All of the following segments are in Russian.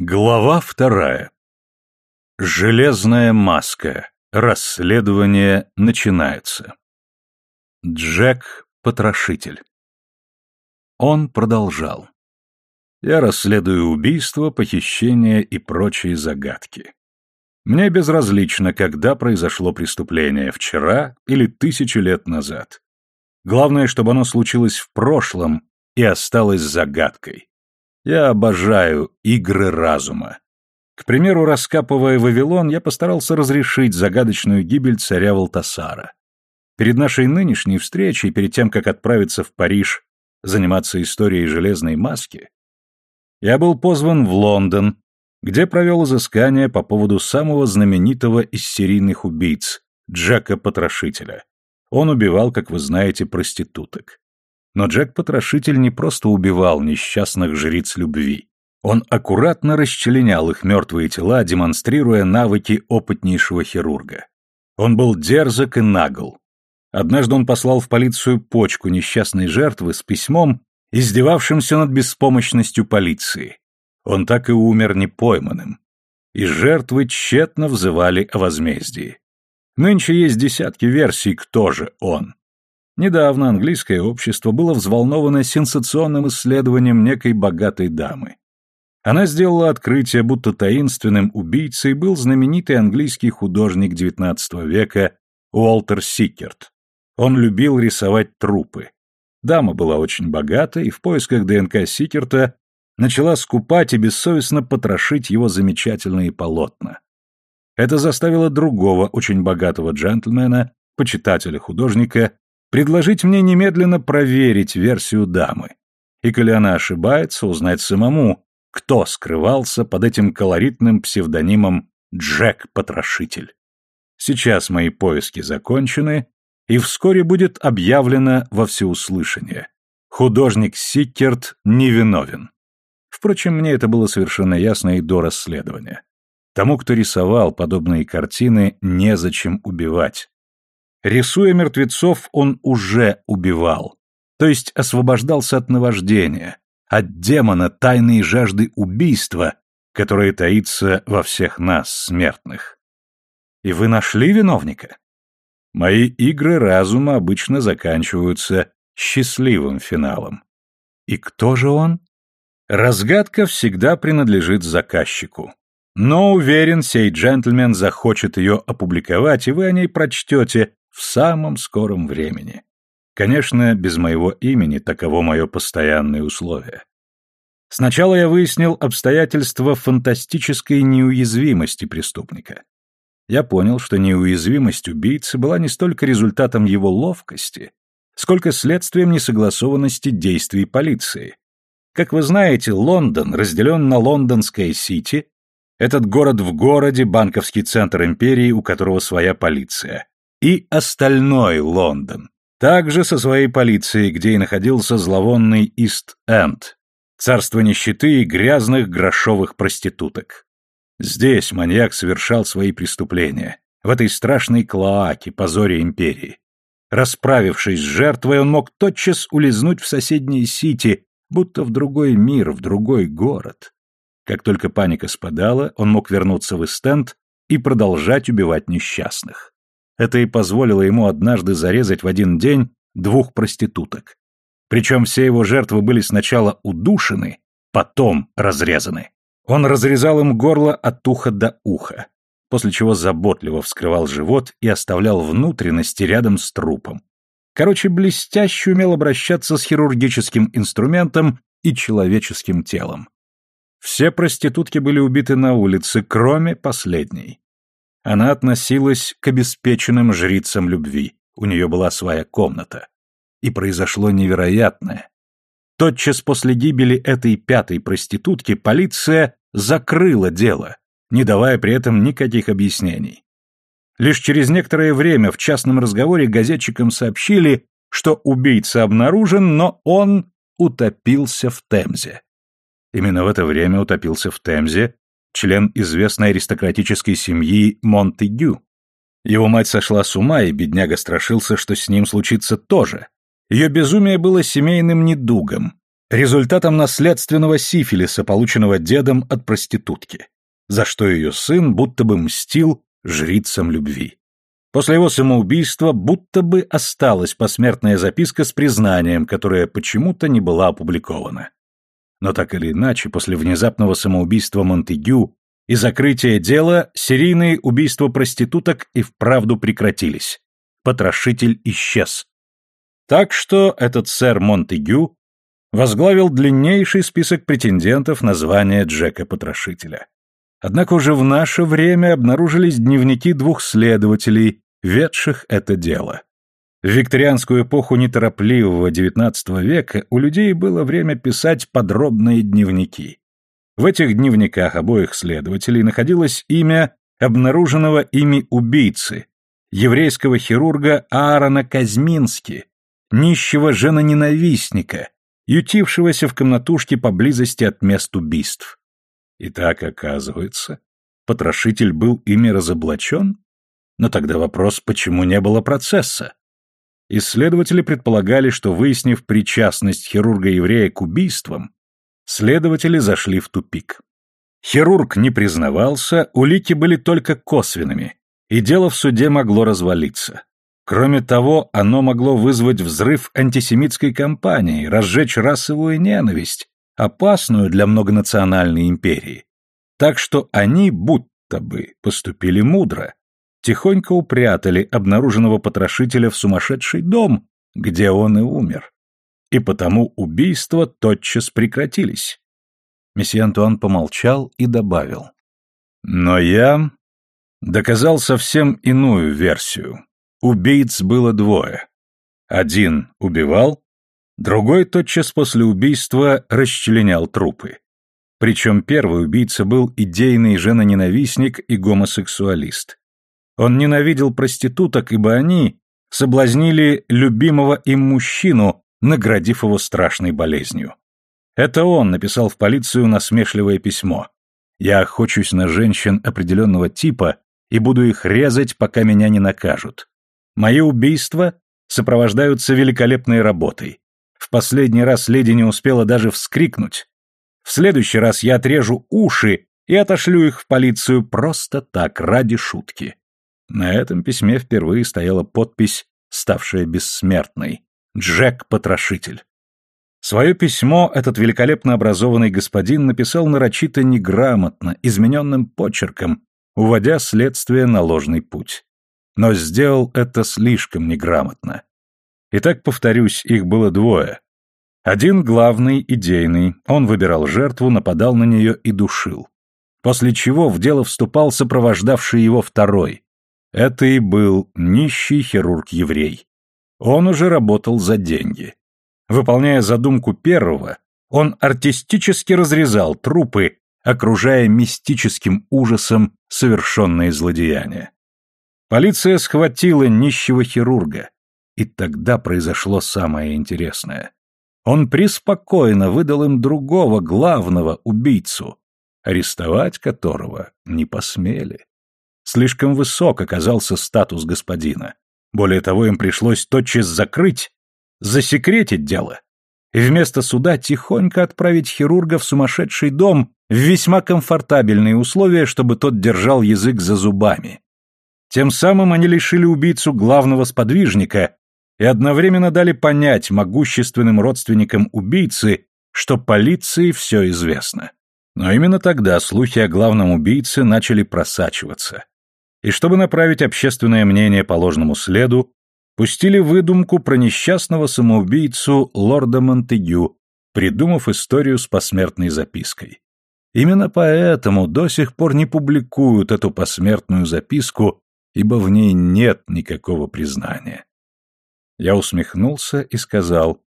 Глава вторая. Железная маска. Расследование начинается. Джек — потрошитель. Он продолжал. Я расследую убийства, похищения и прочие загадки. Мне безразлично, когда произошло преступление, вчера или тысячу лет назад. Главное, чтобы оно случилось в прошлом и осталось загадкой. Я обожаю игры разума. К примеру, раскапывая Вавилон, я постарался разрешить загадочную гибель царя Валтасара. Перед нашей нынешней встречей, перед тем, как отправиться в Париж заниматься историей железной маски, я был позван в Лондон, где провел изыскание по поводу самого знаменитого из серийных убийц, Джека Потрошителя. Он убивал, как вы знаете, проституток. Но Джек-потрошитель не просто убивал несчастных жриц любви. Он аккуратно расчленял их мертвые тела, демонстрируя навыки опытнейшего хирурга. Он был дерзок и нагл. Однажды он послал в полицию почку несчастной жертвы с письмом, издевавшимся над беспомощностью полиции. Он так и умер непойманным. И жертвы тщетно взывали о возмездии. Нынче есть десятки версий, кто же он. Недавно английское общество было взволновано сенсационным исследованием некой богатой дамы. Она сделала открытие, будто таинственным убийцей был знаменитый английский художник XIX века Уолтер Сикерт. Он любил рисовать трупы. Дама была очень богата и в поисках ДНК Сикерта начала скупать и бессовестно потрошить его замечательные полотна. Это заставило другого очень богатого джентльмена, почитателя художника, предложить мне немедленно проверить версию дамы. И коли она ошибается, узнать самому, кто скрывался под этим колоритным псевдонимом Джек-потрошитель. Сейчас мои поиски закончены, и вскоре будет объявлено во всеуслышание. Художник Сиккерт невиновен. Впрочем, мне это было совершенно ясно и до расследования. Тому, кто рисовал подобные картины, незачем убивать. Рисуя мертвецов, он уже убивал, то есть освобождался от наваждения, от демона тайной жажды убийства, которая таится во всех нас, смертных. И вы нашли виновника? Мои игры разума обычно заканчиваются счастливым финалом. И кто же он? Разгадка всегда принадлежит заказчику. Но уверен, сей джентльмен захочет ее опубликовать, и вы о ней прочтете в самом скором времени. Конечно, без моего имени таково мое постоянное условие. Сначала я выяснил обстоятельства фантастической неуязвимости преступника. Я понял, что неуязвимость убийцы была не столько результатом его ловкости, сколько следствием несогласованности действий полиции. Как вы знаете, Лондон разделен на лондонское Сити, этот город в городе, банковский центр империи, у которого своя полиция, и остальной Лондон, также со своей полицией, где и находился зловонный Ист-Энд, царство нищеты и грязных грошовых проституток. Здесь маньяк совершал свои преступления, в этой страшной клоаке, позоре империи. Расправившись с жертвой, он мог тотчас улизнуть в соседние Сити, будто в другой мир, в другой город. Как только паника спадала, он мог вернуться в Эстенд и продолжать убивать несчастных. Это и позволило ему однажды зарезать в один день двух проституток. Причем все его жертвы были сначала удушены, потом разрезаны. Он разрезал им горло от уха до уха, после чего заботливо вскрывал живот и оставлял внутренности рядом с трупом. Короче, блестяще умел обращаться с хирургическим инструментом и человеческим телом. Все проститутки были убиты на улице, кроме последней. Она относилась к обеспеченным жрицам любви. У нее была своя комната. И произошло невероятное. Тотчас после гибели этой пятой проститутки полиция закрыла дело, не давая при этом никаких объяснений. Лишь через некоторое время в частном разговоре газетчикам сообщили, что убийца обнаружен, но он утопился в Темзе. Именно в это время утопился в Темзе член известной аристократической семьи Монтегю. Его мать сошла с ума, и бедняга страшился, что с ним случится тоже. Ее безумие было семейным недугом, результатом наследственного сифилиса, полученного дедом от проститутки, за что ее сын будто бы мстил жрицам любви. После его самоубийства будто бы осталась посмертная записка с признанием, которая почему-то не была опубликована. Но так или иначе, после внезапного самоубийства Монтегю и закрытия дела, серийные убийства проституток и вправду прекратились. Потрошитель исчез. Так что этот сэр Монтегю возглавил длиннейший список претендентов на звание Джека-потрошителя. Однако уже в наше время обнаружились дневники двух следователей, ведших это дело. В викторианскую эпоху неторопливого XIX века у людей было время писать подробные дневники. В этих дневниках обоих следователей находилось имя обнаруженного ими убийцы, еврейского хирурга Аарона Казмински, нищего женоненавистника, ютившегося в комнатушке поблизости от мест убийств. И так оказывается, потрошитель был ими разоблачен? Но тогда вопрос, почему не было процесса? Исследователи предполагали, что, выяснив причастность хирурга-еврея к убийствам, следователи зашли в тупик. Хирург не признавался, улики были только косвенными, и дело в суде могло развалиться. Кроме того, оно могло вызвать взрыв антисемитской кампании, разжечь расовую ненависть, опасную для многонациональной империи. Так что они будто бы поступили мудро, тихонько упрятали обнаруженного потрошителя в сумасшедший дом, где он и умер. И потому убийства тотчас прекратились. Месье Антуан помолчал и добавил. Но я доказал совсем иную версию. Убийц было двое. Один убивал, Другой тотчас после убийства расчленял трупы. Причем первый убийца был идейный женоненавистник и гомосексуалист. Он ненавидел проституток, ибо они соблазнили любимого им мужчину, наградив его страшной болезнью. Это он написал в полицию насмешливое письмо. «Я охочусь на женщин определенного типа и буду их резать, пока меня не накажут. Мои убийства сопровождаются великолепной работой. В последний раз леди не успела даже вскрикнуть. В следующий раз я отрежу уши и отошлю их в полицию просто так, ради шутки. На этом письме впервые стояла подпись, ставшая бессмертной. Джек-потрошитель. Свое письмо этот великолепно образованный господин написал нарочито неграмотно, измененным почерком, уводя следствие на ложный путь. Но сделал это слишком неграмотно. Итак, повторюсь, их было двое. Один главный, идейный, он выбирал жертву, нападал на нее и душил. После чего в дело вступал сопровождавший его второй. Это и был нищий хирург-еврей. Он уже работал за деньги. Выполняя задумку первого, он артистически разрезал трупы, окружая мистическим ужасом совершенные злодеяния. Полиция схватила нищего хирурга, и тогда произошло самое интересное. Он преспокойно выдал им другого, главного убийцу, арестовать которого не посмели. Слишком высок оказался статус господина. Более того, им пришлось тотчас закрыть, засекретить дело. И вместо суда тихонько отправить хирурга в сумасшедший дом в весьма комфортабельные условия, чтобы тот держал язык за зубами. Тем самым они лишили убийцу главного сподвижника и одновременно дали понять могущественным родственникам убийцы, что полиции все известно. Но именно тогда слухи о главном убийце начали просачиваться. И чтобы направить общественное мнение по ложному следу, пустили выдумку про несчастного самоубийцу лорда Монтегю, придумав историю с посмертной запиской. Именно поэтому до сих пор не публикуют эту посмертную записку, ибо в ней нет никакого признания. Я усмехнулся и сказал,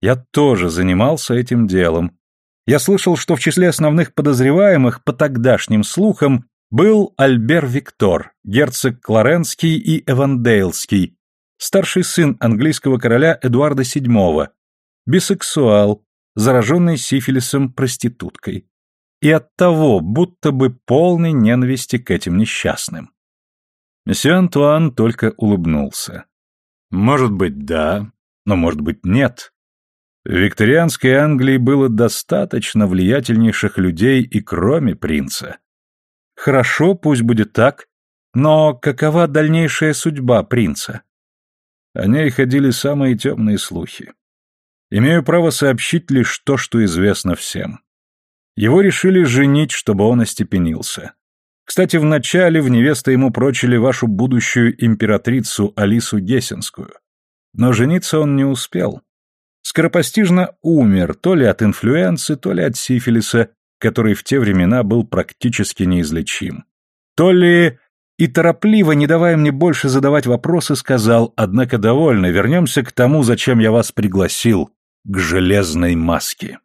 «Я тоже занимался этим делом. Я слышал, что в числе основных подозреваемых по тогдашним слухам был Альбер Виктор, герцог Клоренский и Эвандейлский, старший сын английского короля Эдуарда VII, бисексуал, зараженный сифилисом проституткой. И оттого будто бы полной ненависти к этим несчастным. Месье Антуан только улыбнулся. Может быть, да, но может быть, нет. В викторианской Англии было достаточно влиятельнейших людей и кроме принца. Хорошо, пусть будет так, но какова дальнейшая судьба принца? О ней ходили самые темные слухи. Имею право сообщить лишь то, что известно всем. Его решили женить, чтобы он остепенился. Кстати, вначале в невесты ему прочили вашу будущую императрицу Алису Гессенскую. Но жениться он не успел скоропостижно умер то ли от инфлюенции, то ли от сифилиса, который в те времена был практически неизлечим. То ли и торопливо, не давая мне больше задавать вопросы, сказал, однако довольно, вернемся к тому, зачем я вас пригласил, к железной маске.